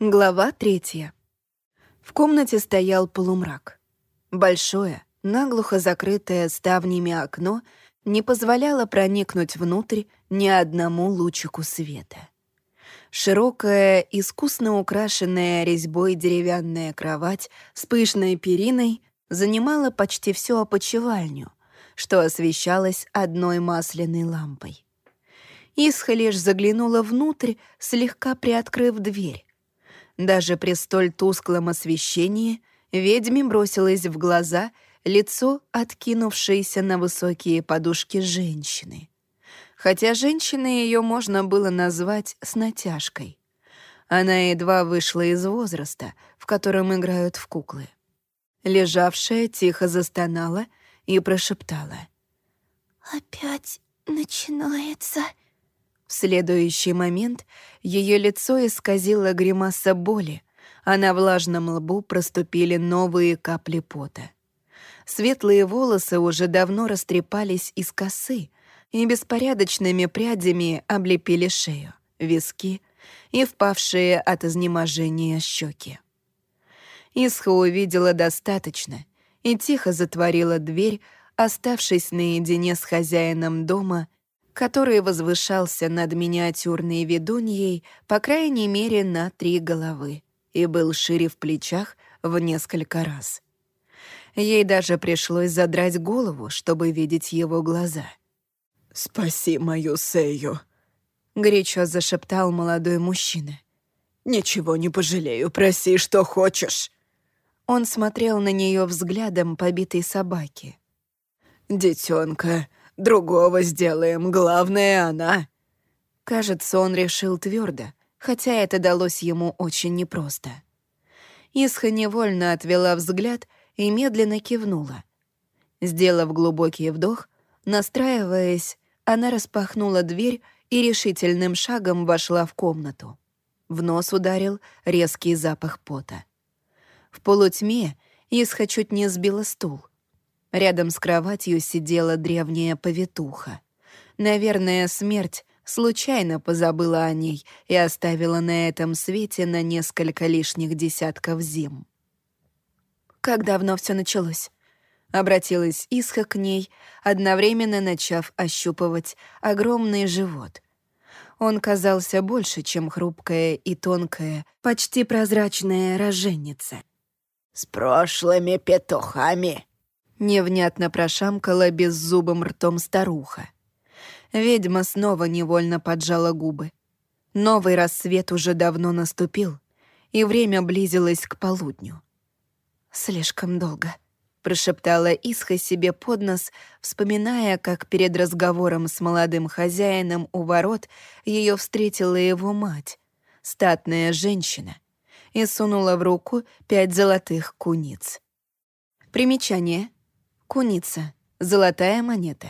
Глава третья. В комнате стоял полумрак. Большое, наглухо закрытое ставнями окно не позволяло проникнуть внутрь ни одному лучику света. Широкая, искусно украшенная резьбой деревянная кровать с пышной периной занимала почти всю опочивальню, что освещалось одной масляной лампой. Исха лишь заглянула внутрь, слегка приоткрыв дверь, даже при столь тусклом освещении ведьме бросилось в глаза лицо, откинувшееся на высокие подушки женщины. Хотя женщиной ее можно было назвать с натяжкой. Она едва вышла из возраста, в котором играют в куклы. Лежавшая тихо застонала и прошептала. «Опять начинается...» В следующий момент ее лицо исказило гримаса боли, а на влажном лбу проступили новые капли пота. Светлые волосы уже давно растрепались из косы и беспорядочными прядями облепили шею, виски и впавшие от изнеможения щеки. Исха увидела достаточно и тихо затворила дверь, оставшись наедине с хозяином дома который возвышался над миниатюрной ведуньей, по крайней мере, на три головы, и был шире в плечах в несколько раз. Ей даже пришлось задрать голову, чтобы видеть его глаза. «Спаси мою Сею», — горячо зашептал молодой мужчина. «Ничего не пожалею, проси, что хочешь». Он смотрел на нее взглядом побитой собаки. «Детёнка, Другого сделаем, главное она». Кажется, он решил твердо, хотя это далось ему очень непросто. Исха невольно отвела взгляд и медленно кивнула. Сделав глубокий вдох, настраиваясь, она распахнула дверь и решительным шагом вошла в комнату. В нос ударил резкий запах пота. В полутьме Исха чуть не сбила стул. Рядом с кроватью сидела древняя повитуха. Наверное, смерть случайно позабыла о ней и оставила на этом свете на несколько лишних десятков зим. «Как давно все началось?» Обратилась Исха к ней, одновременно начав ощупывать огромный живот. Он казался больше, чем хрупкая и тонкая, почти прозрачная роженица. «С прошлыми петухами», Невнятно прошамкала беззубым ртом старуха. Ведьма снова невольно поджала губы. Новый рассвет уже давно наступил, и время близилось к полудню. «Слишком долго», — прошептала Исха себе под нос, вспоминая, как перед разговором с молодым хозяином у ворот ее встретила его мать, статная женщина, и сунула в руку пять золотых куниц. Примечание — Куница. Золотая монета.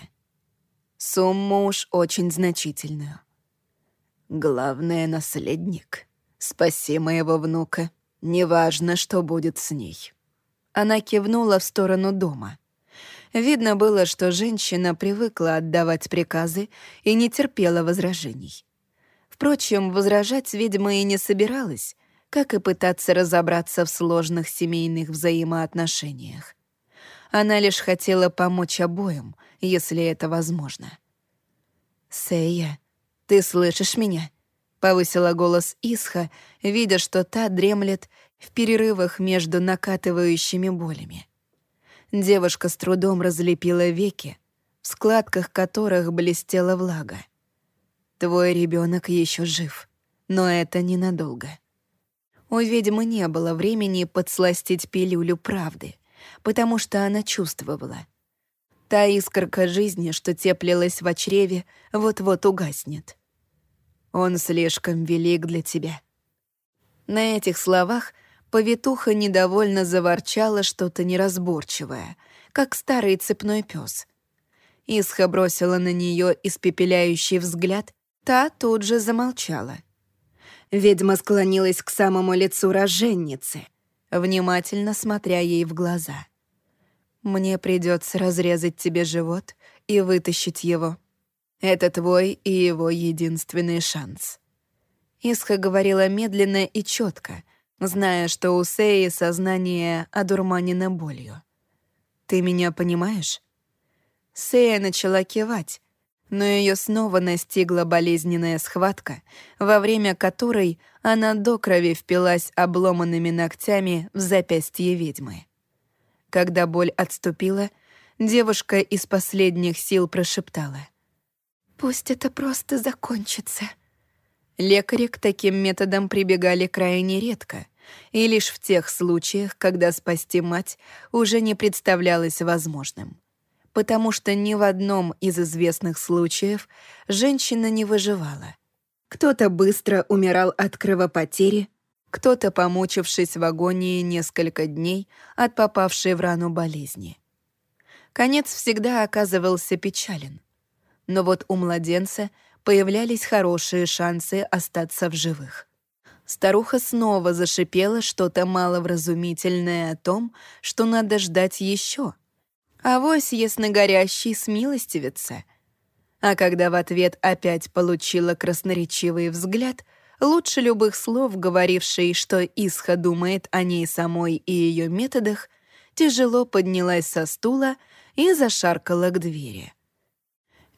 Сумму уж очень значительную. Главное, наследник. Спаси моего внука. Неважно, что будет с ней. Она кивнула в сторону дома. Видно было, что женщина привыкла отдавать приказы и не терпела возражений. Впрочем, возражать ведьма и не собиралась, как и пытаться разобраться в сложных семейных взаимоотношениях. Она лишь хотела помочь обоим, если это возможно. «Сэя, ты слышишь меня?» — повысила голос Исха, видя, что та дремлет в перерывах между накатывающими болями. Девушка с трудом разлепила веки, в складках которых блестела влага. «Твой ребенок еще жив, но это ненадолго». У ведьмы не было времени подсластить пилюлю правды — потому что она чувствовала. Та искорка жизни, что теплилась в чреве, вот-вот угаснет. «Он слишком велик для тебя». На этих словах повитуха недовольно заворчала что-то неразборчивое, как старый цепной пес. Исха бросила на нее испепеляющий взгляд, та тут же замолчала. Ведьма склонилась к самому лицу роженницы — внимательно смотря ей в глаза. «Мне придется разрезать тебе живот и вытащить его. Это твой и его единственный шанс». Исха говорила медленно и четко, зная, что у Сеи сознание одурманено болью. «Ты меня понимаешь?» Сея начала кивать, но ее снова настигла болезненная схватка, во время которой она до крови впилась обломанными ногтями в запястье ведьмы. Когда боль отступила, девушка из последних сил прошептала. «Пусть это просто закончится». Лекари к таким методам прибегали крайне редко, и лишь в тех случаях, когда спасти мать уже не представлялось возможным потому что ни в одном из известных случаев женщина не выживала. Кто-то быстро умирал от кровопотери, кто-то, помучившись в агонии несколько дней от попавшей в рану болезни. Конец всегда оказывался печален. Но вот у младенца появлялись хорошие шансы остаться в живых. Старуха снова зашипела что-то маловразумительное о том, что надо ждать еще — Авось ясногорящий смилостивится. А когда в ответ опять получила красноречивый взгляд, лучше любых слов, говоривший, что Исха думает о ней самой и ее методах, тяжело поднялась со стула и зашаркала к двери.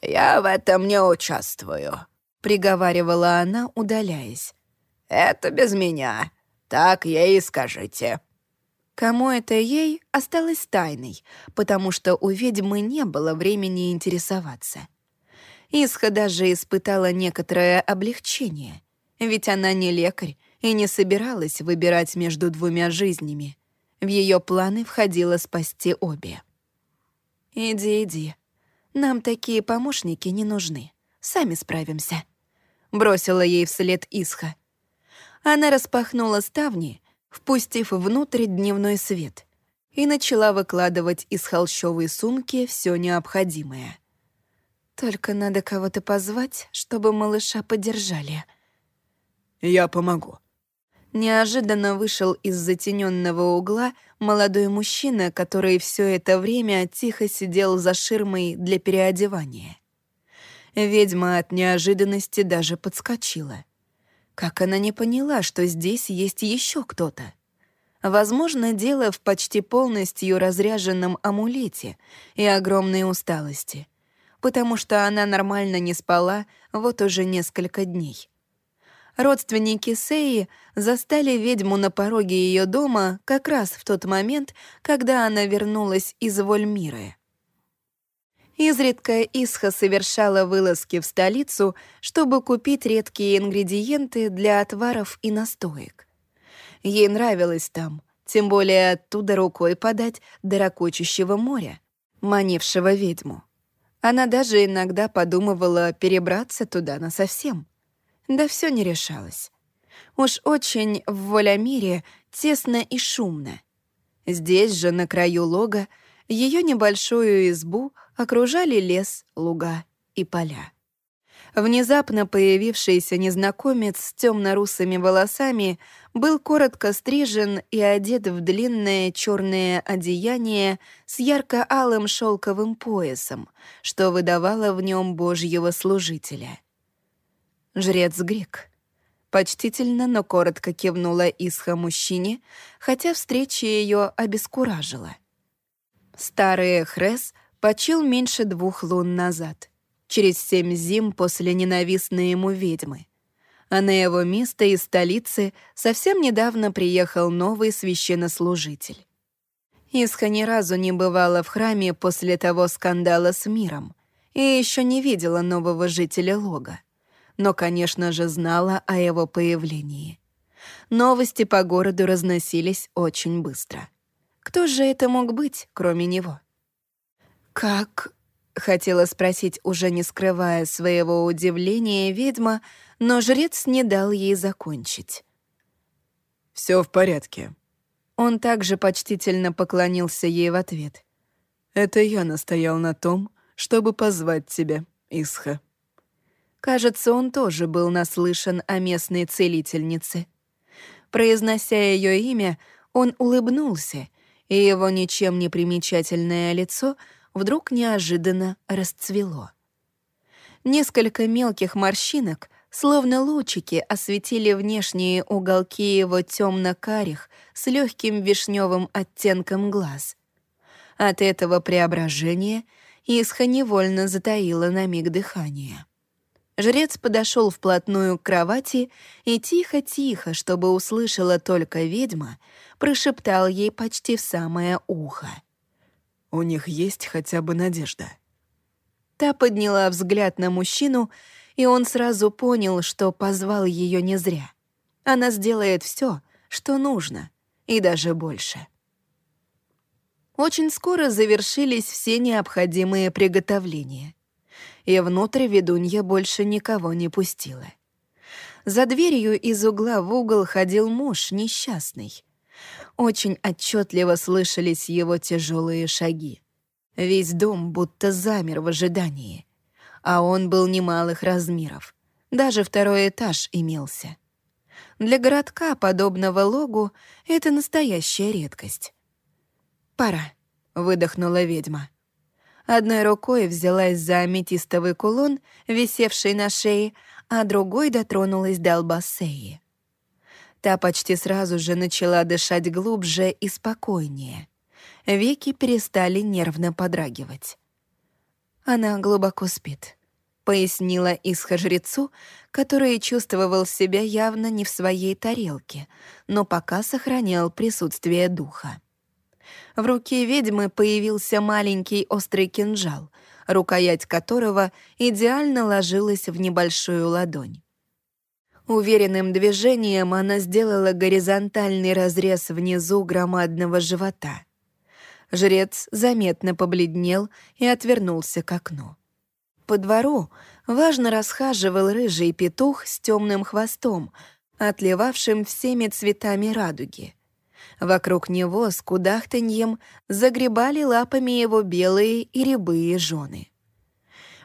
«Я в этом не участвую», — приговаривала она, удаляясь. «Это без меня. Так ей скажите». Кому это ей, осталось тайной, потому что у ведьмы не было времени интересоваться. Исха даже испытала некоторое облегчение, ведь она не лекарь и не собиралась выбирать между двумя жизнями. В ее планы входило спасти обе. «Иди, иди. Нам такие помощники не нужны. Сами справимся», — бросила ей вслед Исха. Она распахнула ставни впустив внутрь дневной свет, и начала выкладывать из холщовой сумки все необходимое. Только надо кого-то позвать, чтобы малыша подержали. «Я помогу». Неожиданно вышел из затененного угла молодой мужчина, который все это время тихо сидел за ширмой для переодевания. Ведьма от неожиданности даже подскочила. Как она не поняла, что здесь есть еще кто-то? Возможно, дело в почти полностью разряженном амулете и огромной усталости, потому что она нормально не спала вот уже несколько дней. Родственники Сеи застали ведьму на пороге ее дома как раз в тот момент, когда она вернулась из Вольмиры. Изредка Исха совершала вылазки в столицу, чтобы купить редкие ингредиенты для отваров и настоек. Ей нравилось там, тем более оттуда рукой подать до ракочущего моря, манившего ведьму. Она даже иногда подумывала перебраться туда насовсем. Да все не решалось. Уж очень в Волямире тесно и шумно. Здесь же, на краю лога, ее небольшую избу окружали лес, луга и поля. Внезапно появившийся незнакомец с темно-русыми волосами был коротко стрижен и одет в длинное черное одеяние с ярко-алым шелковым поясом, что выдавало в нем божьего служителя. Жрец Грек. Почтительно, но коротко кивнула Исха мужчине, хотя встреча ее обескуражила. Старый Эхрес почил меньше двух лун назад, через семь зим после ненавистной ему ведьмы. А на его место из столицы совсем недавно приехал новый священнослужитель. Исха ни разу не бывала в храме после того скандала с миром и еще не видела нового жителя Лога, но, конечно же, знала о его появлении. Новости по городу разносились очень быстро — кто же это мог быть, кроме него? «Как?» — хотела спросить, уже не скрывая своего удивления, ведьма, но жрец не дал ей закончить. Все в порядке». Он также почтительно поклонился ей в ответ. «Это я настоял на том, чтобы позвать тебя, Исха». Кажется, он тоже был наслышан о местной целительнице. Произнося ее имя, он улыбнулся — и его ничем не примечательное лицо вдруг неожиданно расцвело. Несколько мелких морщинок, словно лучики осветили внешние уголки его темно-карих с легким вишневым оттенком глаз. От этого преображения Исха невольно затаила на миг дыхание. Жрец подошел вплотную к кровати и тихо-тихо, чтобы услышала только ведьма, прошептал ей почти в самое ухо. «У них есть хотя бы надежда». Та подняла взгляд на мужчину, и он сразу понял, что позвал ее не зря. Она сделает все, что нужно, и даже больше. Очень скоро завершились все необходимые приготовления. И внутрь ведунья больше никого не пустила. За дверью из угла в угол ходил муж несчастный. Очень отчетливо слышались его тяжелые шаги. Весь дом будто замер в ожидании. А он был немалых размеров. Даже второй этаж имелся. Для городка, подобного логу, это настоящая редкость. «Пора», — выдохнула ведьма. Одной рукой взялась за аметистовый кулон, висевший на шее, а другой дотронулась до Албасеи. Та почти сразу же начала дышать глубже и спокойнее. Веки перестали нервно подрагивать. Она глубоко спит, пояснила Исха-жрецу, который чувствовал себя явно не в своей тарелке, но пока сохранял присутствие духа. В руке ведьмы появился маленький острый кинжал, рукоять которого идеально ложилась в небольшую ладонь. Уверенным движением она сделала горизонтальный разрез внизу громадного живота. Жрец заметно побледнел и отвернулся к окну. По двору важно расхаживал рыжий петух с темным хвостом, отливавшим всеми цветами радуги — Вокруг него с кудахтаньем загребали лапами его белые и рябые жены.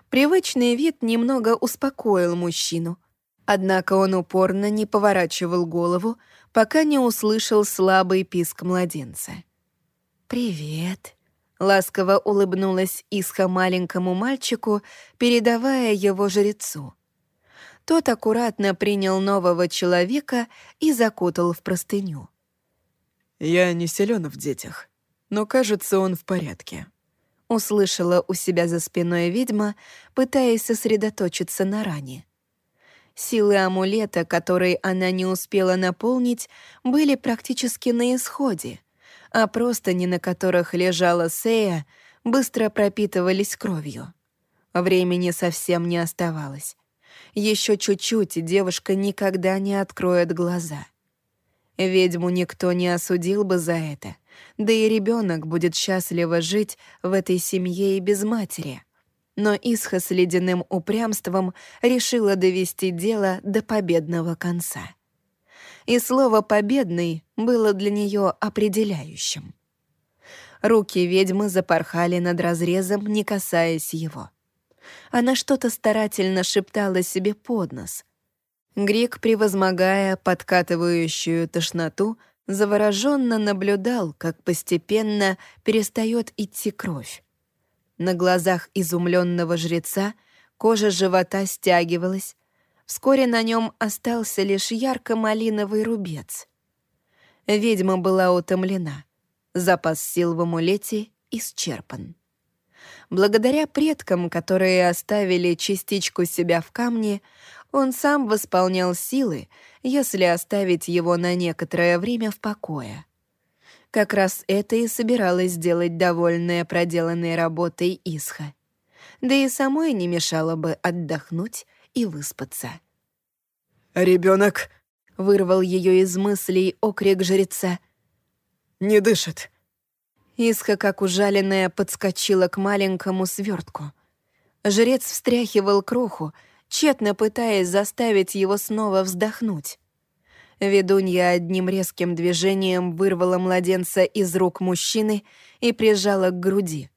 Привычный вид немного успокоил мужчину, однако он упорно не поворачивал голову, пока не услышал слабый писк младенца. «Привет», — ласково улыбнулась Исха маленькому мальчику, передавая его жрецу. Тот аккуратно принял нового человека и закутал в простыню. «Я не силен в детях, но, кажется, он в порядке». Услышала у себя за спиной ведьма, пытаясь сосредоточиться на ране. Силы амулета, которые она не успела наполнить, были практически на исходе, а простыни, на которых лежала Сея, быстро пропитывались кровью. Времени совсем не оставалось. Еще чуть-чуть, и девушка никогда не откроет глаза — Ведьму никто не осудил бы за это, да и ребенок будет счастливо жить в этой семье и без матери. Но Исха с ледяным упрямством решила довести дело до победного конца. И слово «победный» было для нее определяющим. Руки ведьмы запорхали над разрезом, не касаясь его. Она что-то старательно шептала себе под нос — Грик, превозмогая подкатывающую тошноту, завороженно наблюдал, как постепенно перестает идти кровь. На глазах изумленного жреца кожа живота стягивалась, вскоре на нем остался лишь ярко-малиновый рубец. Ведьма была утомлена, запас сил в амулете исчерпан. Благодаря предкам, которые оставили частичку себя в камне, он сам восполнял силы, если оставить его на некоторое время в покое. Как раз это и собиралась сделать довольная проделанной работой Исха. Да и самой не мешало бы отдохнуть и выспаться. «Ребенок!» — вырвал ее из мыслей окрик жреца. «Не дышит!» Исха, как ужаленная, подскочила к маленькому свертку. Жрец встряхивал кроху, тщетно пытаясь заставить его снова вздохнуть. Ведунья одним резким движением вырвала младенца из рук мужчины и прижала к груди.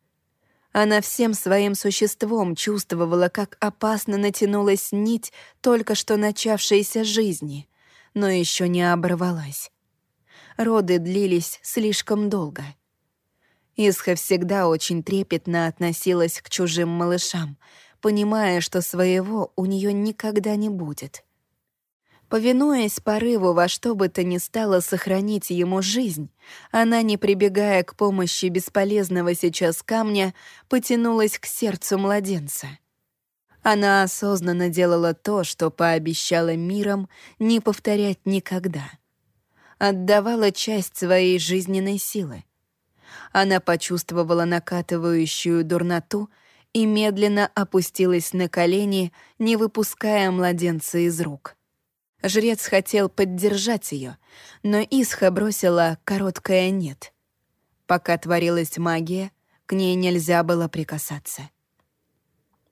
Она всем своим существом чувствовала, как опасно натянулась нить только что начавшейся жизни, но еще не оборвалась. Роды длились слишком долго. Исха всегда очень трепетно относилась к чужим малышам — понимая, что своего у нее никогда не будет. Повинуясь порыву во что бы то ни стало сохранить ему жизнь, она, не прибегая к помощи бесполезного сейчас камня, потянулась к сердцу младенца. Она осознанно делала то, что пообещала миром не повторять никогда. Отдавала часть своей жизненной силы. Она почувствовала накатывающую дурноту и медленно опустилась на колени, не выпуская младенца из рук. Жрец хотел поддержать ее, но Исха бросила короткое «нет». Пока творилась магия, к ней нельзя было прикасаться.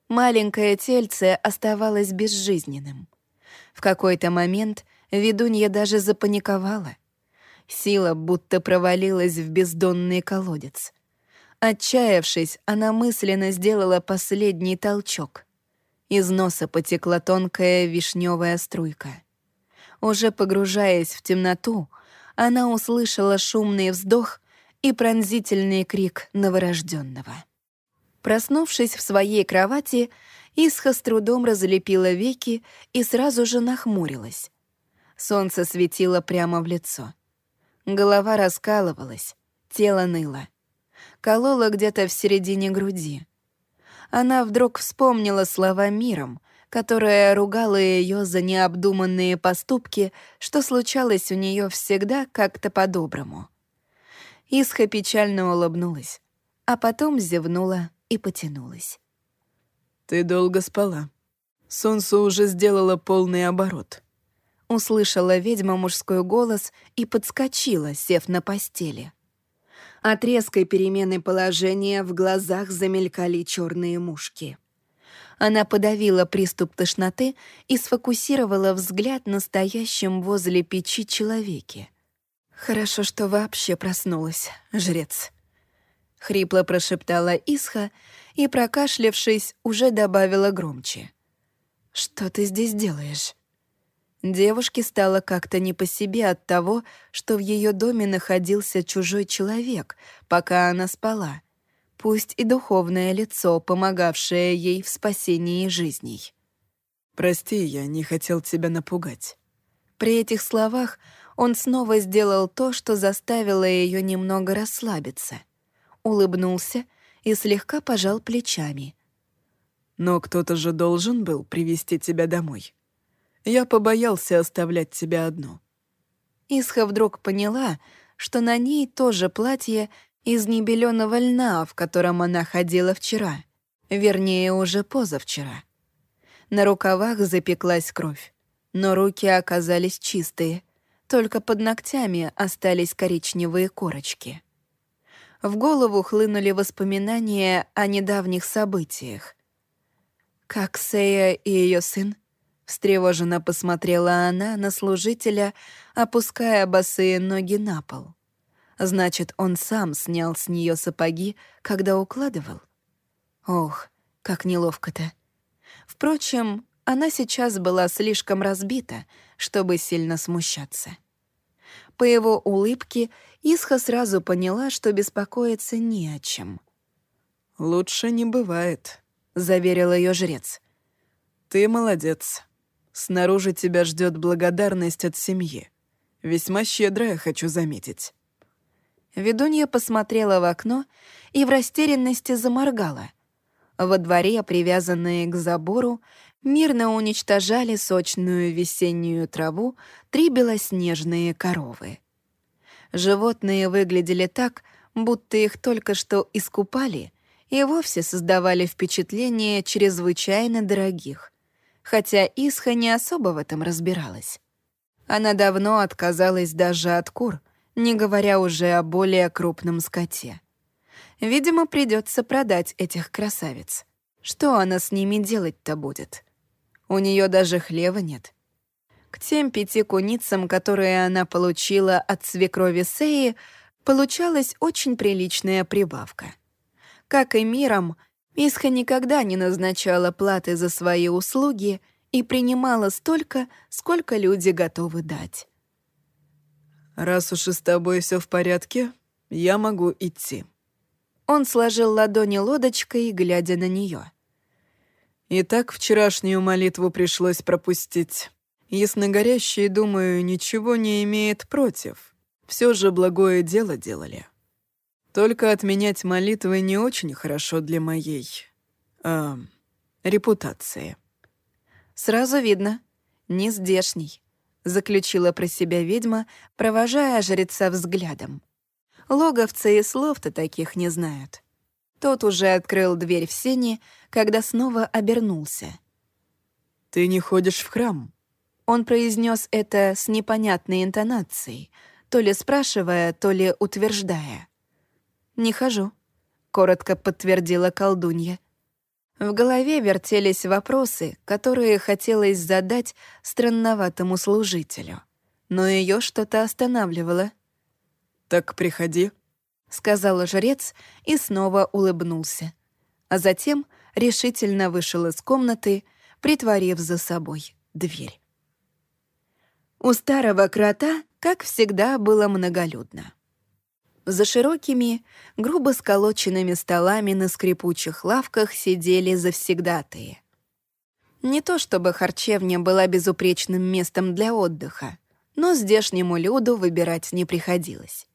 Маленькое тельце оставалось безжизненным. В какой-то момент ведунья даже запаниковала. Сила будто провалилась в бездонный колодец. Отчаявшись, она мысленно сделала последний толчок. Из носа потекла тонкая вишневая струйка — уже погружаясь в темноту, она услышала шумный вздох и пронзительный крик новорожденного. Проснувшись в своей кровати, Исха с трудом разлепила веки и сразу же нахмурилась. Солнце светило прямо в лицо. Голова раскалывалась, тело ныло. Кололо где-то в середине груди. Она вдруг вспомнила слова миром, которая ругала ее за необдуманные поступки, что случалось у нее всегда как-то по-доброму. Исха печально улыбнулась, а потом зевнула и потянулась. «Ты долго спала. Солнце уже сделало полный оборот». Услышала ведьма мужской голос и подскочила, сев на постели. От резкой перемены положения в глазах замелькали черные мушки. Она подавила приступ тошноты и сфокусировала взгляд на стоящем возле печи человеке. «Хорошо, что вообще проснулась, жрец». Хрипло прошептала Исха и, прокашлявшись, уже добавила громче. «Что ты здесь делаешь?» Девушке стало как-то не по себе от того, что в ее доме находился чужой человек, пока она спала — пусть и духовное лицо, помогавшее ей в спасении жизней. «Прости, я не хотел тебя напугать». При этих словах он снова сделал то, что заставило ее немного расслабиться. Улыбнулся и слегка пожал плечами. «Но кто-то же должен был привести тебя домой. Я побоялся оставлять тебя одну». Исха вдруг поняла, что на ней тоже платье из небеленого льна, в котором она ходила вчера, вернее, уже позавчера. На рукавах запеклась кровь, но руки оказались чистые, только под ногтями остались коричневые корочки. В голову хлынули воспоминания о недавних событиях. Как Сея и ее сын Встревоженно посмотрела она на служителя, опуская босые ноги на пол. Значит, он сам снял с нее сапоги, когда укладывал? Ох, как неловко-то. Впрочем, она сейчас была слишком разбита, чтобы сильно смущаться. По его улыбке Исха сразу поняла, что беспокоиться не о чем. «Лучше не бывает», — заверил ее жрец. «Ты молодец. Снаружи тебя ждет благодарность от семьи. Весьма щедрая, хочу заметить. Ведунья посмотрела в окно и в растерянности заморгала. Во дворе, привязанные к забору, мирно уничтожали сочную весеннюю траву три белоснежные коровы. Животные выглядели так, будто их только что искупали и вовсе создавали впечатление чрезвычайно дорогих, хотя Исха не особо в этом разбиралась. Она давно отказалась даже от кур, не говоря уже о более крупном скоте. Видимо, придется продать этих красавиц. Что она с ними делать-то будет? У нее даже хлева нет. К тем пяти куницам, которые она получила от свекрови Сеи, получалась очень приличная прибавка. Как и миром, Исха никогда не назначала платы за свои услуги и принимала столько, сколько люди готовы дать. «Раз уж и с тобой все в порядке, я могу идти». Он сложил ладони лодочкой, глядя на нее. И так вчерашнюю молитву пришлось пропустить. Ясногорящий, думаю, ничего не имеет против. Все же благое дело делали. Только отменять молитвы не очень хорошо для моей... Э, репутации. Сразу видно, не здешний, заключила про себя ведьма, провожая жреца взглядом. Логовцы и слов-то таких не знают. Тот уже открыл дверь в сени, когда снова обернулся. «Ты не ходишь в храм?» Он произнес это с непонятной интонацией, то ли спрашивая, то ли утверждая. «Не хожу», — коротко подтвердила колдунья. В голове вертелись вопросы, которые хотелось задать странноватому служителю. Но ее что-то останавливало. «Так приходи», — сказал жрец и снова улыбнулся. А затем решительно вышел из комнаты, притворив за собой дверь. У старого крота, как всегда, было многолюдно. За широкими, грубо сколоченными столами на скрипучих лавках сидели завсегдатые. Не то чтобы харчевня была безупречным местом для отдыха, но здешнему люду выбирать не приходилось.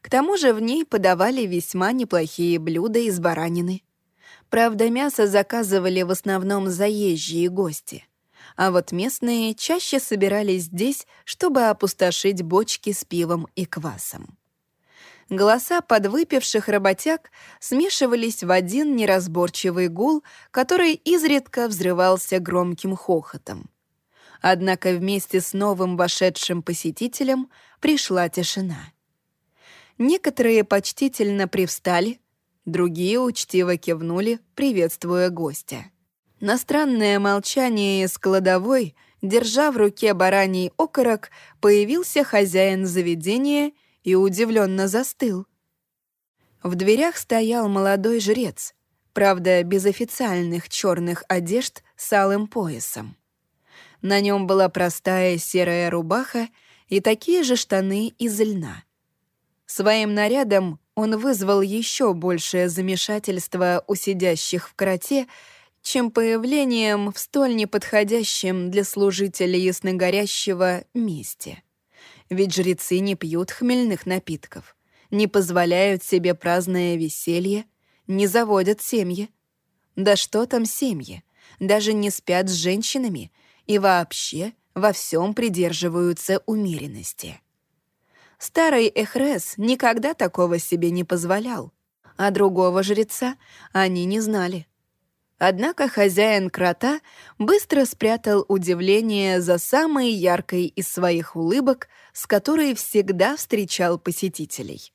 К тому же в ней подавали весьма неплохие блюда из баранины. Правда, мясо заказывали в основном заезжие гости, а вот местные чаще собирались здесь, чтобы опустошить бочки с пивом и квасом голоса подвыпивших работяг смешивались в один неразборчивый гул, который изредка взрывался громким хохотом. Однако вместе с новым вошедшим посетителем пришла тишина. Некоторые почтительно привстали, другие учтиво кивнули, приветствуя гостя. На странное молчание из кладовой, держа в руке бараний окорок, появился хозяин заведения — и удивленно застыл. В дверях стоял молодой жрец, правда, без официальных черных одежд с алым поясом. На нем была простая серая рубаха и такие же штаны из льна. Своим нарядом он вызвал еще большее замешательство у сидящих в кроте, чем появлением в столь неподходящем для служителя ясногорящего месте ведь жрецы не пьют хмельных напитков, не позволяют себе праздное веселье, не заводят семьи. Да что там семьи? Даже не спят с женщинами и вообще во всем придерживаются умеренности. Старый Эхрес никогда такого себе не позволял, а другого жреца они не знали. Однако хозяин крота быстро спрятал удивление за самой яркой из своих улыбок, с которой всегда встречал посетителей.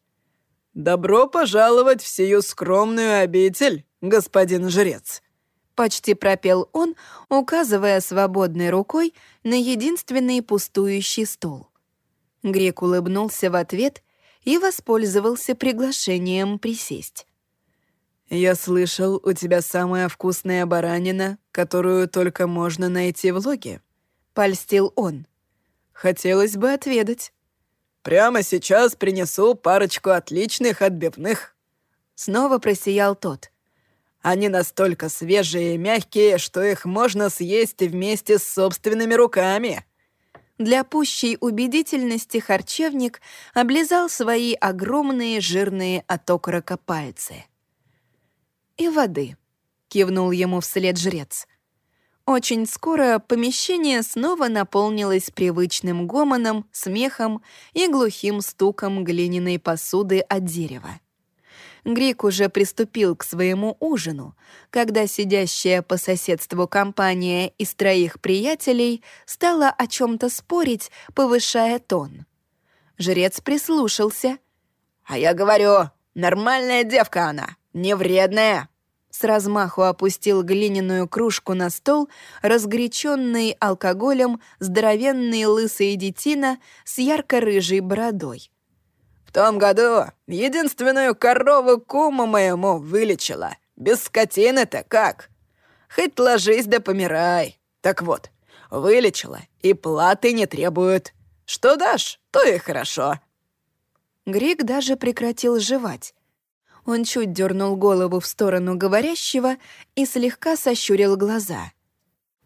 «Добро пожаловать в сию скромную обитель, господин жрец!» Почти пропел он, указывая свободной рукой на единственный пустующий стол. Грек улыбнулся в ответ и воспользовался приглашением присесть. «Я слышал, у тебя самая вкусная баранина, которую только можно найти в логе», — польстил он. «Хотелось бы отведать». «Прямо сейчас принесу парочку отличных отбивных». Снова просиял тот. «Они настолько свежие и мягкие, что их можно съесть вместе с собственными руками». Для пущей убедительности харчевник облизал свои огромные жирные от окорока пальцы и воды», — кивнул ему вслед жрец. Очень скоро помещение снова наполнилось привычным гомоном, смехом и глухим стуком глиняной посуды от дерева. Грик уже приступил к своему ужину, когда сидящая по соседству компания из троих приятелей стала о чем-то спорить, повышая тон. Жрец прислушался. «А я говорю, нормальная девка она, не вредная!» с размаху опустил глиняную кружку на стол, разгоряченный алкоголем здоровенный лысый детина с ярко-рыжей бородой. «В том году единственную корову куму моему вылечила. Без скотины-то как? Хоть ложись да помирай. Так вот, вылечила и платы не требует. Что дашь, то и хорошо». Грик даже прекратил жевать, Он чуть дернул голову в сторону говорящего и слегка сощурил глаза.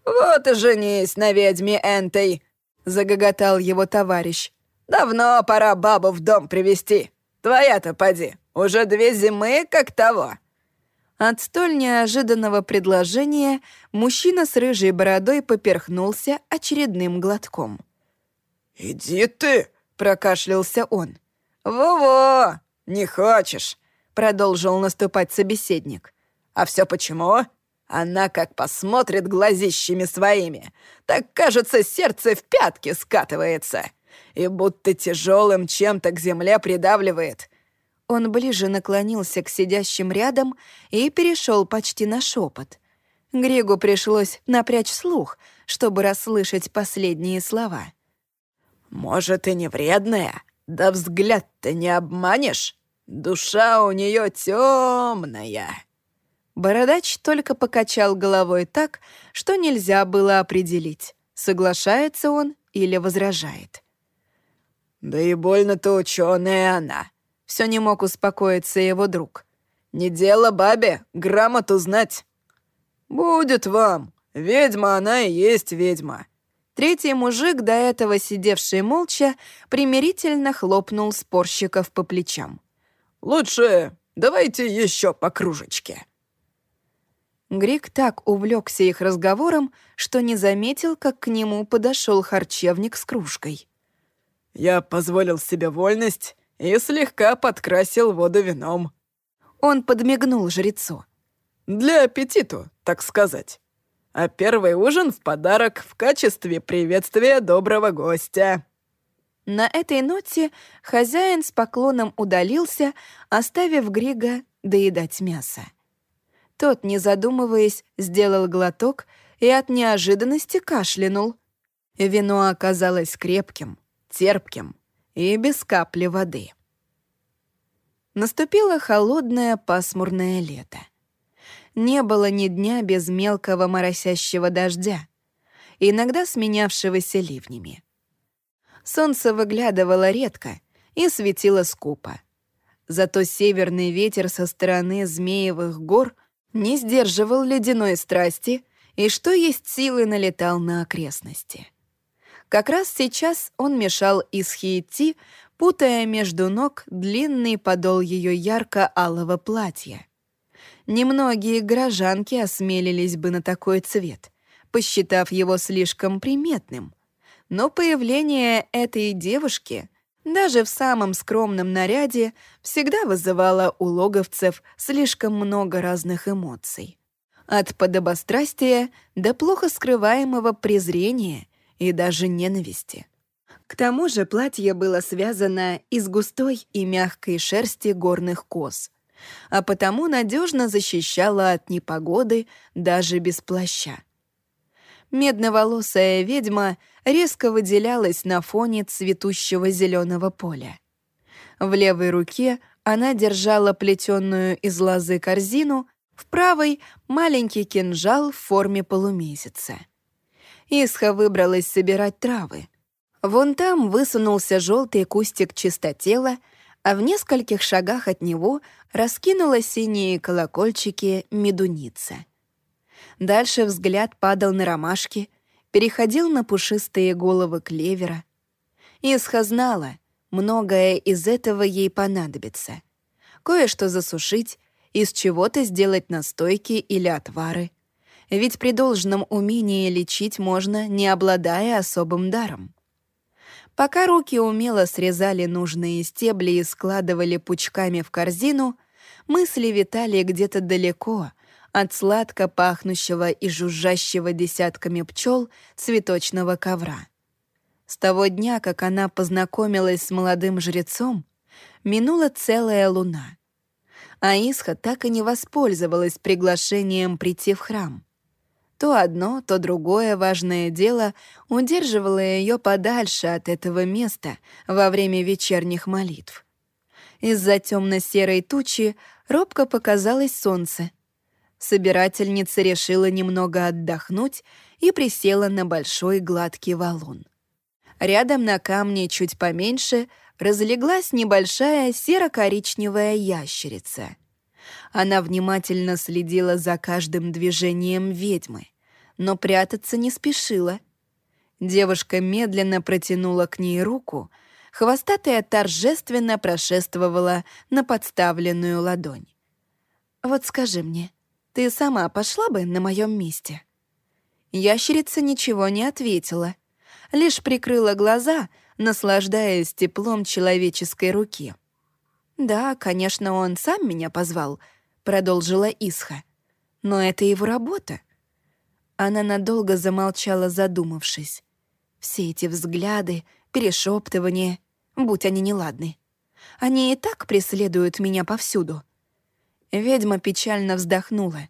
«Вот и женись на ведьме Энтой!» — загоготал его товарищ. «Давно пора бабу в дом привести. Твоя-то поди, уже две зимы как того». От столь неожиданного предложения мужчина с рыжей бородой поперхнулся очередным глотком. «Иди ты!» — прокашлялся он. «Во-во! Не хочешь!» — продолжил наступать собеседник. «А все почему? Она как посмотрит глазищами своими, так, кажется, сердце в пятки скатывается, и будто тяжелым чем-то к земле придавливает. Он ближе наклонился к сидящим рядом и перешел почти на шепот. Грегу пришлось напрячь слух, чтобы расслышать последние слова. «Может, и не вредная? Да взгляд-то не обманешь? Душа у нее темная. Бородач только покачал головой так, что нельзя было определить, соглашается он или возражает. «Да и больно-то ученая она», все не мог успокоиться его друг. «Не дело бабе грамоту знать». «Будет вам. Ведьма она и есть ведьма». Третий мужик, до этого сидевший молча, примирительно хлопнул спорщиков по плечам. «Лучше давайте еще по кружечке». Грик так увлекся их разговором, что не заметил, как к нему подошел харчевник с кружкой. «Я позволил себе вольность и слегка подкрасил воду вином». Он подмигнул жрецу. «Для аппетиту, так сказать. А первый ужин в подарок в качестве приветствия доброго гостя». На этой ноте хозяин с поклоном удалился, оставив Грига доедать мясо. Тот, не задумываясь, сделал глоток и от неожиданности кашлянул. Вино оказалось крепким, терпким, и без капли воды. Наступило холодное пасмурное лето. Не было ни дня без мелкого моросящего дождя, иногда сменявшегося ливнями. Солнце выглядывало редко и светило скупо. Зато северный ветер со стороны Змеевых гор не сдерживал ледяной страсти и, что есть силы, налетал на окрестности. Как раз сейчас он мешал Исхиити, путая между ног длинный подол ее ярко-алого платья. Немногие горожанки осмелились бы на такой цвет, посчитав его слишком приметным. Но появление этой девушки даже в самом скромном наряде всегда вызывало у логовцев слишком много разных эмоций. От подобострастия до плохо скрываемого презрения и даже ненависти. К тому же платье было связано из густой и мягкой шерсти горных коз, а потому надежно защищало от непогоды даже без плаща. Медноволосая ведьма резко выделялась на фоне цветущего зеленого поля. В левой руке она держала плетенную из лозы корзину, в правой — маленький кинжал в форме полумесяца. Исха выбралась собирать травы. Вон там высунулся желтый кустик чистотела, а в нескольких шагах от него раскинула синие колокольчики медуница. Дальше взгляд падал на ромашки, переходил на пушистые головы клевера. Исха знала, многое из этого ей понадобится. Кое-что засушить, из чего-то сделать настойки или отвары — ведь при должном умении лечить можно, не обладая особым даром. Пока руки умело срезали нужные стебли и складывали пучками в корзину, мысли витали где-то далеко от сладко пахнущего и жужжащего десятками пчел цветочного ковра. С того дня, как она познакомилась с молодым жрецом, минула целая луна. А Исха так и не воспользовалась приглашением прийти в храм. То одно, то другое важное дело удерживало ее подальше от этого места во время вечерних молитв. Из-за темно-серой тучи робко показалось солнце. Собирательница решила немного отдохнуть и присела на большой гладкий валун. Рядом на камне чуть поменьше разлеглась небольшая серо-коричневая ящерица. Она внимательно следила за каждым движением ведьмы, но прятаться не спешила. Девушка медленно протянула к ней руку, хвостатая торжественно прошествовала на подставленную ладонь. «Вот скажи мне, ты сама пошла бы на моем месте?» Ящерица ничего не ответила, лишь прикрыла глаза, наслаждаясь теплом человеческой руки. «Да, конечно, он сам меня позвал», — продолжила Исха. «Но это его работа». Она надолго замолчала, задумавшись. Все эти взгляды, перешептывания, будь они неладны. Они и так преследуют меня повсюду. Ведьма печально вздохнула.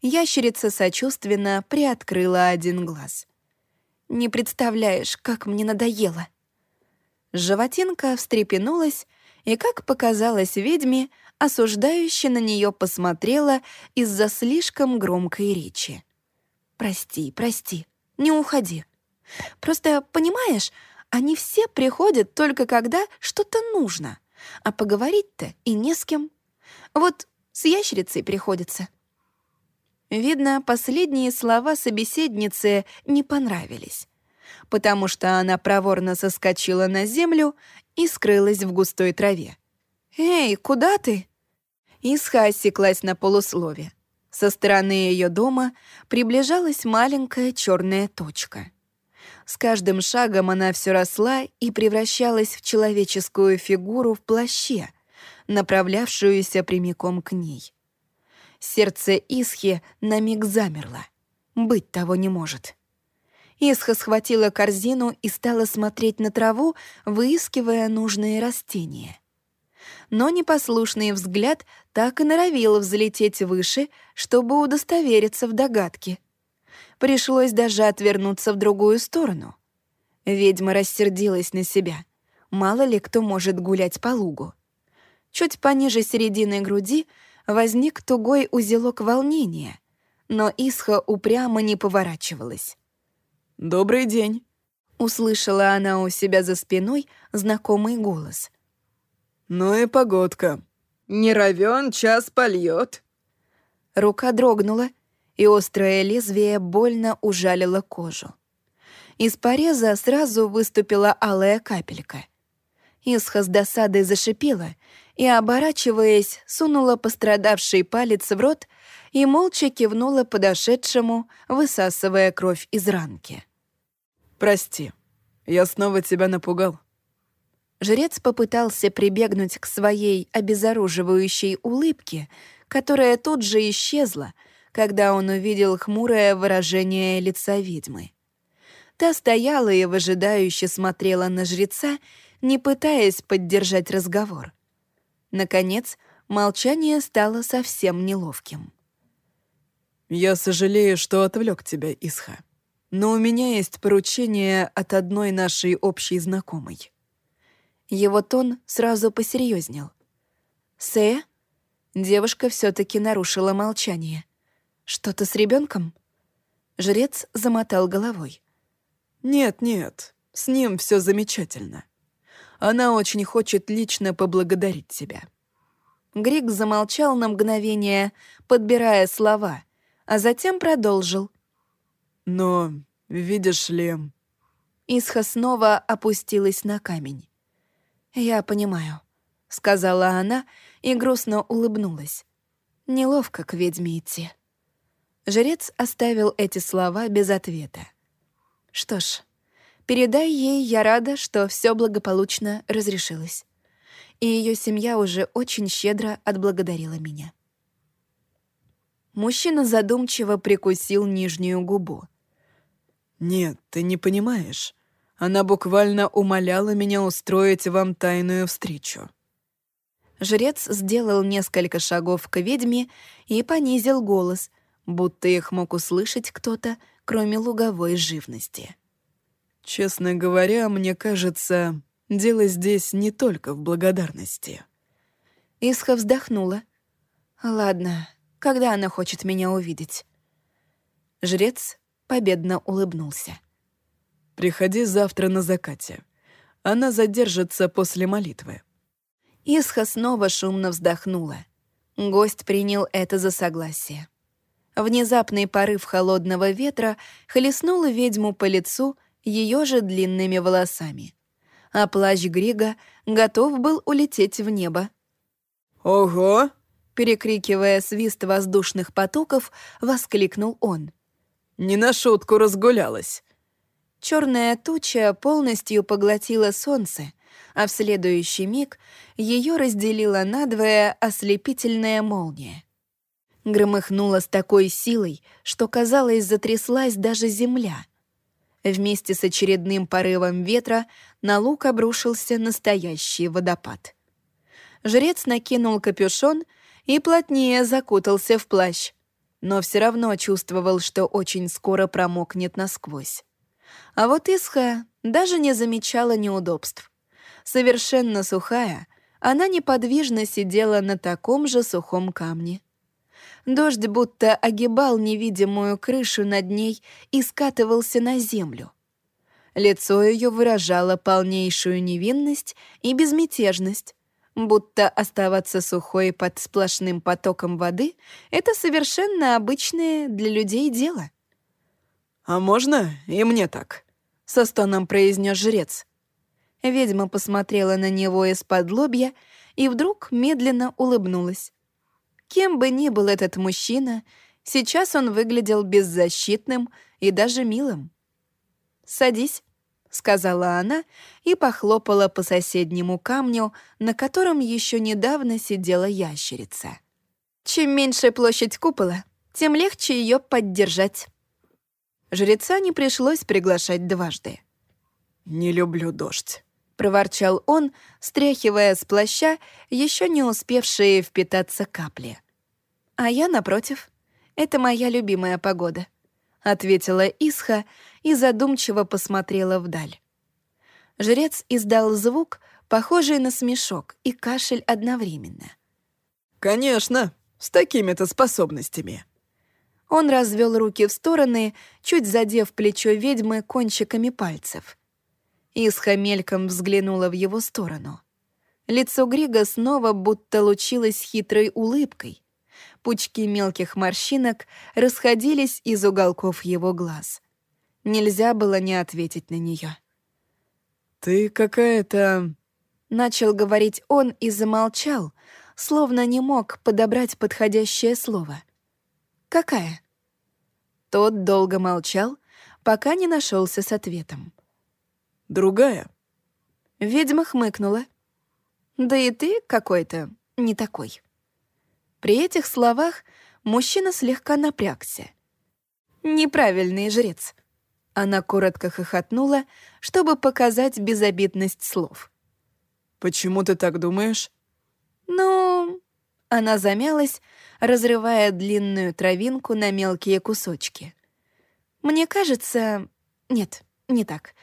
Ящерица сочувственно приоткрыла один глаз. «Не представляешь, как мне надоело!» Животинка встрепенулась и, как показалось ведьме, осуждающе на нее посмотрела из-за слишком громкой речи. «Прости, прости, не уходи. Просто, понимаешь, они все приходят только когда что-то нужно, а поговорить-то и не с кем. Вот с ящерицей приходится». Видно, последние слова собеседницы не понравились, потому что она проворно соскочила на землю и скрылась в густой траве. «Эй, куда ты?» Исха осеклась на полуслове. Со стороны ее дома приближалась маленькая черная точка. С каждым шагом она все росла и превращалась в человеческую фигуру в плаще, направлявшуюся прямиком к ней. Сердце Исхи на миг замерло. Быть того не может. Исха схватила корзину и стала смотреть на траву, выискивая нужные растения. Но непослушный взгляд так и норовил взлететь выше, чтобы удостовериться в догадке. Пришлось даже отвернуться в другую сторону. Ведьма рассердилась на себя. Мало ли кто может гулять по лугу. Чуть пониже середины груди возник тугой узелок волнения, но Исха упрямо не поворачивалась. «Добрый день», — услышала она у себя за спиной знакомый голос. «Ну и погодка. Не равен, час польет». Рука дрогнула, и острое лезвие больно ужалило кожу. Из пореза сразу выступила алая капелька. Исха с досадой зашипела и, оборачиваясь, сунула пострадавший палец в рот и молча кивнула подошедшему, высасывая кровь из ранки. «Прости, я снова тебя напугал». Жрец попытался прибегнуть к своей обезоруживающей улыбке, которая тут же исчезла, когда он увидел хмурое выражение лица ведьмы. Та стояла и выжидающе смотрела на жреца, не пытаясь поддержать разговор. Наконец, молчание стало совсем неловким. «Я сожалею, что отвлек тебя, Исха. Но у меня есть поручение от одной нашей общей знакомой». Его тон сразу посерьезнел. «Сэ?» Девушка все таки нарушила молчание. «Что-то с ребенком? Жрец замотал головой. «Нет, нет, с ним все замечательно. Она очень хочет лично поблагодарить тебя». Грик замолчал на мгновение, подбирая слова, а затем продолжил. «Но, видишь ли...» Исха снова опустилась на камень. «Я понимаю», — сказала она и грустно улыбнулась. «Неловко к ведьме идти». Жрец оставил эти слова без ответа. «Что ж, Передай ей, я рада, что все благополучно разрешилось. И ее семья уже очень щедро отблагодарила меня. Мужчина задумчиво прикусил нижнюю губу. «Нет, ты не понимаешь. Она буквально умоляла меня устроить вам тайную встречу». Жрец сделал несколько шагов к ведьме и понизил голос, будто их мог услышать кто-то, кроме луговой живности. Честно говоря, мне кажется, дело здесь не только в благодарности. Исха вздохнула. Ладно, когда она хочет меня увидеть? Жрец победно улыбнулся. Приходи завтра на закате. Она задержится после молитвы. Исха снова шумно вздохнула. Гость принял это за согласие. Внезапный порыв холодного ветра хлестнул ведьму по лицу ее же длинными волосами. А плащ Грига готов был улететь в небо. «Ого!» Перекрикивая свист воздушных потоков, воскликнул он. «Не на шутку разгулялась». Черная туча полностью поглотила солнце, а в следующий миг ее разделила надвое ослепительная молния. Громыхнула с такой силой, что, казалось, затряслась даже земля. Вместе с очередным порывом ветра на лук обрушился настоящий водопад. Жрец накинул капюшон и плотнее закутался в плащ, но все равно чувствовал, что очень скоро промокнет насквозь. А вот Исха даже не замечала неудобств. Совершенно сухая, она неподвижно сидела на таком же сухом камне. Дождь будто огибал невидимую крышу над ней и скатывался на землю. Лицо ее выражало полнейшую невинность и безмятежность, будто оставаться сухой под сплошным потоком воды — это совершенно обычное для людей дело. «А можно и мне так?» — со стоном произнес жрец. Ведьма посмотрела на него из-под лобья и вдруг медленно улыбнулась. Кем бы ни был этот мужчина, сейчас он выглядел беззащитным и даже милым. «Садись», — сказала она и похлопала по соседнему камню, на котором еще недавно сидела ящерица. «Чем меньше площадь купола, тем легче ее поддержать». Жреца не пришлось приглашать дважды. «Не люблю дождь». — проворчал он, стряхивая с плаща еще не успевшие впитаться капли. «А я, напротив, это моя любимая погода», — ответила Исха и задумчиво посмотрела вдаль. Жрец издал звук, похожий на смешок и кашель одновременно. «Конечно, с такими-то способностями». Он развел руки в стороны, чуть задев плечо ведьмы кончиками пальцев — Исха мельком взглянула в его сторону. Лицо Грига снова будто лучилось хитрой улыбкой. Пучки мелких морщинок расходились из уголков его глаз. Нельзя было не ответить на нее. «Ты какая-то...» Начал говорить он и замолчал, словно не мог подобрать подходящее слово. «Какая?» Тот долго молчал, пока не нашелся с ответом другая». Ведьма хмыкнула. «Да и ты какой-то не такой». При этих словах мужчина слегка напрягся. «Неправильный жрец». Она коротко хохотнула, чтобы показать безобидность слов. «Почему ты так думаешь?» «Ну...» Она замялась, разрывая длинную травинку на мелкие кусочки. «Мне кажется... Нет, не так.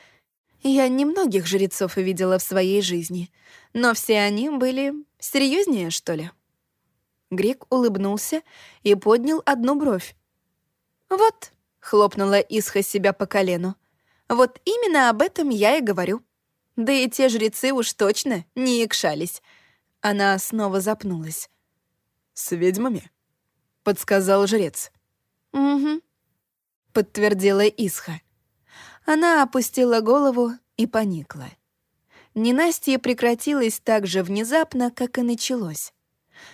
Я немногих жрецов видела в своей жизни, но все они были серьезнее, что ли. Грек улыбнулся и поднял одну бровь. «Вот», — хлопнула Исха себя по колену, «вот именно об этом я и говорю. Да и те жрецы уж точно не икшались». Она снова запнулась. «С ведьмами?» — подсказал жрец. «Угу», — подтвердила Исха. Она опустила голову и поникла. Ненастье прекратилось так же внезапно, как и началось.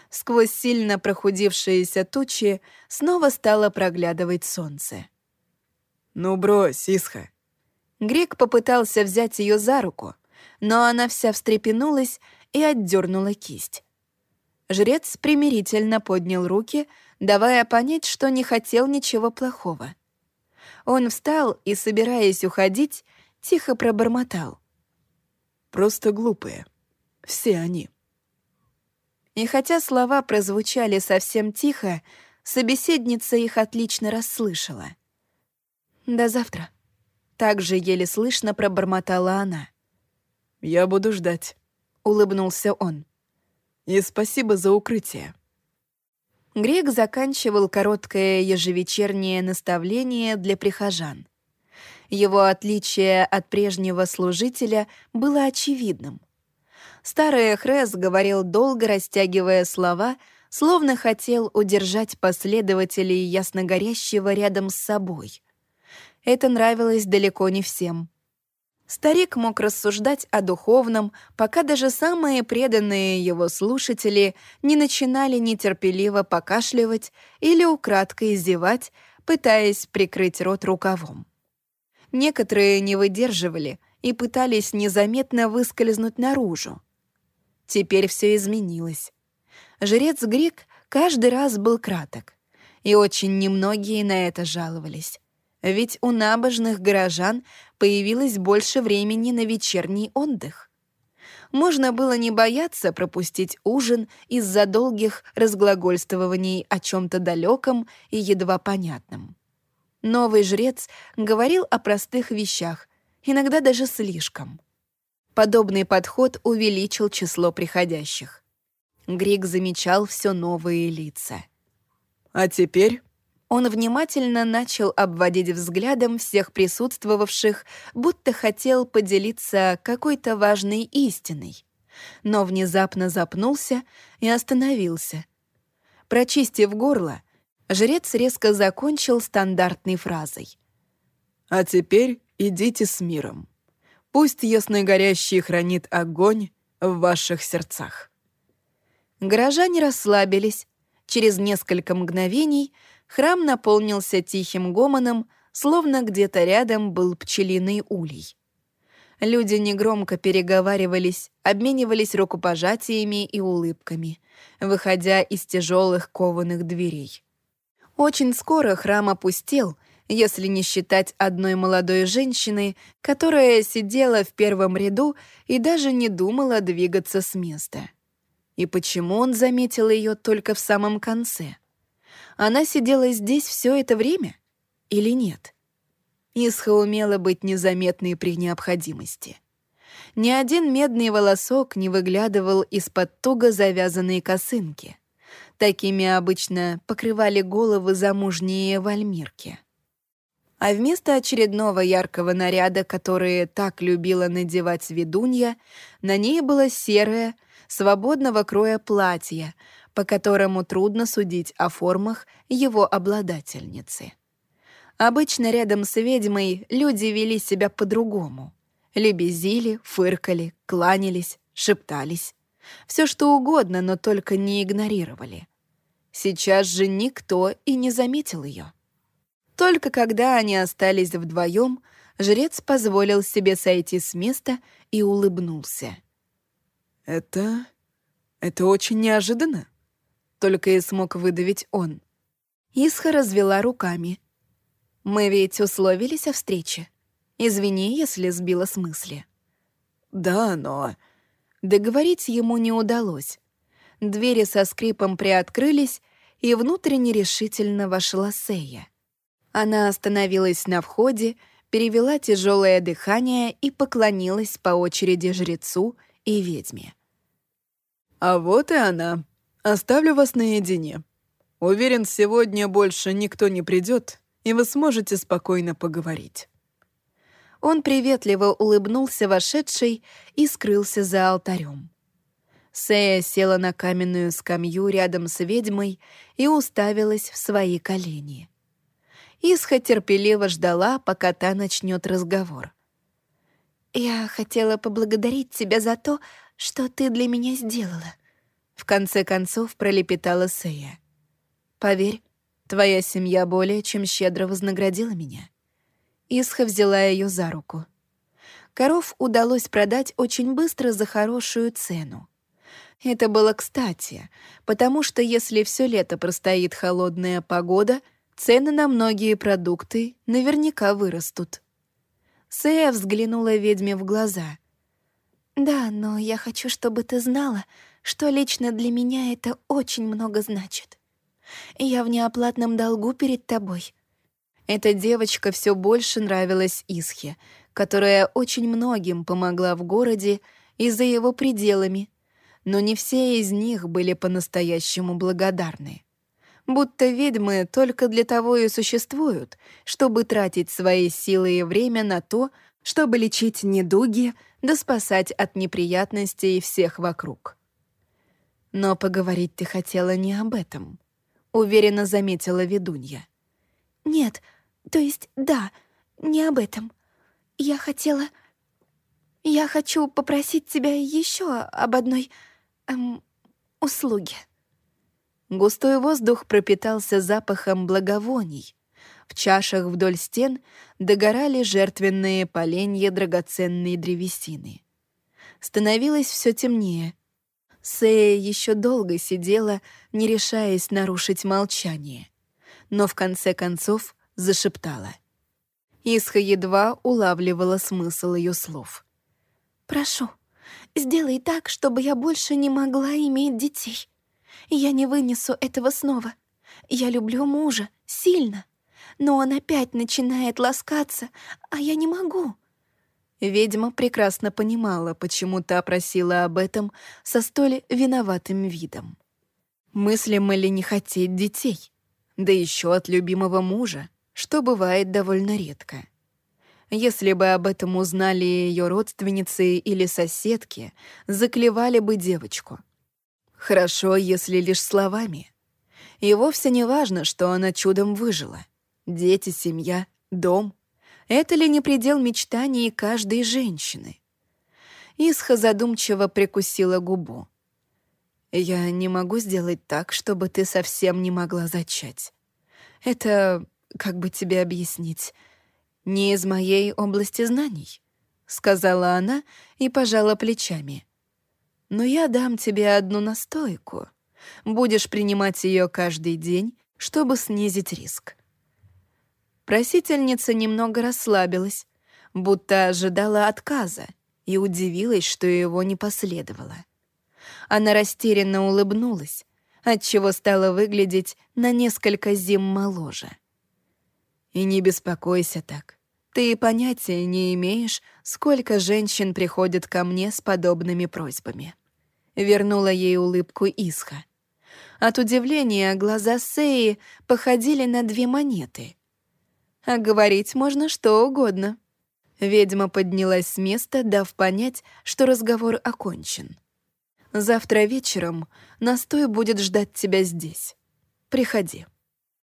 Сквозь сильно прохудившиеся тучи снова стало проглядывать солнце. «Ну брось, Исха!» Грек попытался взять ее за руку, но она вся встрепенулась и отдернула кисть. Жрец примирительно поднял руки, давая понять, что не хотел ничего плохого. Он встал и, собираясь уходить, тихо пробормотал. «Просто глупые. Все они». И хотя слова прозвучали совсем тихо, собеседница их отлично расслышала. «До завтра». Так же еле слышно пробормотала она. «Я буду ждать», — улыбнулся он. «И спасибо за укрытие». Грек заканчивал короткое ежевечернее наставление для прихожан. Его отличие от прежнего служителя было очевидным. Старый Эхрес говорил долго, растягивая слова, словно хотел удержать последователей ясногорящего рядом с собой. Это нравилось далеко не всем. Старик мог рассуждать о духовном, пока даже самые преданные его слушатели не начинали нетерпеливо покашливать или украдкой зевать, пытаясь прикрыть рот рукавом. Некоторые не выдерживали и пытались незаметно выскользнуть наружу. Теперь все изменилось. Жрец Грик каждый раз был краток, и очень немногие на это жаловались. Ведь у набожных горожан появилось больше времени на вечерний отдых. Можно было не бояться пропустить ужин из-за долгих разглагольствований о чем-то далеком и едва понятном. Новый жрец говорил о простых вещах, иногда даже слишком. Подобный подход увеличил число приходящих. Грик замечал все новые лица. «А теперь он внимательно начал обводить взглядом всех присутствовавших, будто хотел поделиться какой-то важной истиной. Но внезапно запнулся и остановился. Прочистив горло, жрец резко закончил стандартной фразой. «А теперь идите с миром. Пусть ясный горящий хранит огонь в ваших сердцах». Горожане расслабились. Через несколько мгновений — Храм наполнился тихим гомоном, словно где-то рядом был пчелиный улей. Люди негромко переговаривались, обменивались рукопожатиями и улыбками, выходя из тяжелых кованых дверей. Очень скоро храм опустел, если не считать одной молодой женщины, которая сидела в первом ряду и даже не думала двигаться с места. И почему он заметил ее только в самом конце? Она сидела здесь все это время? Или нет? Исха умела быть незаметной при необходимости. Ни один медный волосок не выглядывал из-под туго завязанной косынки. Такими обычно покрывали головы замужние вальмирки. А вместо очередного яркого наряда, который так любила надевать ведунья, на ней было серое, свободного кроя платье, по которому трудно судить о формах его обладательницы. Обычно рядом с ведьмой люди вели себя по-другому. Лебезили, фыркали, кланялись, шептались. Все что угодно, но только не игнорировали. Сейчас же никто и не заметил ее. Только когда они остались вдвоем, жрец позволил себе сойти с места и улыбнулся. «Это... это очень неожиданно», только и смог выдавить он. Исха развела руками. «Мы ведь условились о встрече. Извини, если сбила с мысли». «Да, но...» Договорить ему не удалось. Двери со скрипом приоткрылись, и внутрь нерешительно вошла Сея. Она остановилась на входе, перевела тяжелое дыхание и поклонилась по очереди жрецу и ведьме. «А вот и она», Оставлю вас наедине. Уверен, сегодня больше никто не придет, и вы сможете спокойно поговорить». Он приветливо улыбнулся вошедшей и скрылся за алтарем. Сея села на каменную скамью рядом с ведьмой и уставилась в свои колени. Исха терпеливо ждала, пока та начнет разговор. «Я хотела поблагодарить тебя за то, что ты для меня сделала», в конце концов пролепетала Сея. «Поверь, твоя семья более чем щедро вознаградила меня». Исха взяла ее за руку. Коров удалось продать очень быстро за хорошую цену. Это было кстати, потому что если все лето простоит холодная погода, цены на многие продукты наверняка вырастут. Сея взглянула ведьме в глаза. «Да, но я хочу, чтобы ты знала, что лично для меня это очень много значит. Я в неоплатном долгу перед тобой. Эта девочка все больше нравилась Исхе, которая очень многим помогла в городе и за его пределами, но не все из них были по-настоящему благодарны. Будто ведьмы только для того и существуют, чтобы тратить свои силы и время на то, чтобы лечить недуги да спасать от неприятностей всех вокруг. Но поговорить ты хотела не об этом», — уверенно заметила ведунья. «Нет, то есть да, не об этом. Я хотела... Я хочу попросить тебя еще об одной... Эм, услуге». Густой воздух пропитался запахом благовоний. В чашах вдоль стен догорали жертвенные поленья драгоценной древесины. Становилось все темнее. Сея еще долго сидела, не решаясь нарушить молчание. Но в конце концов зашептала. Исха едва улавливала смысл ее слов. «Прошу, сделай так, чтобы я больше не могла иметь детей. Я не вынесу этого снова. Я люблю мужа, сильно. Но он опять начинает ласкаться, а я не могу». Ведьма прекрасно понимала, почему та просила об этом со столь виноватым видом. Мыслимо ли не хотеть детей? Да еще от любимого мужа, что бывает довольно редко. Если бы об этом узнали ее родственницы или соседки, заклевали бы девочку. Хорошо, если лишь словами. И вовсе не важно, что она чудом выжила. Дети, семья, дом — это ли не предел мечтаний каждой женщины? Исха задумчиво прикусила губу. «Я не могу сделать так, чтобы ты совсем не могла зачать. Это, как бы тебе объяснить, не из моей области знаний», — сказала она и пожала плечами. Но я дам тебе одну настойку. Будешь принимать ее каждый день, чтобы снизить риск. Просительница немного расслабилась, будто ожидала отказа, и удивилась, что его не последовало. Она растерянно улыбнулась, отчего стала выглядеть на несколько зим моложе. «И не беспокойся так. Ты понятия не имеешь, сколько женщин приходят ко мне с подобными просьбами. Вернула ей улыбку Исха. От удивления глаза Сеи походили на две монеты. А говорить можно что угодно. Ведьма поднялась с места, дав понять, что разговор окончен. «Завтра вечером настой будет ждать тебя здесь. Приходи».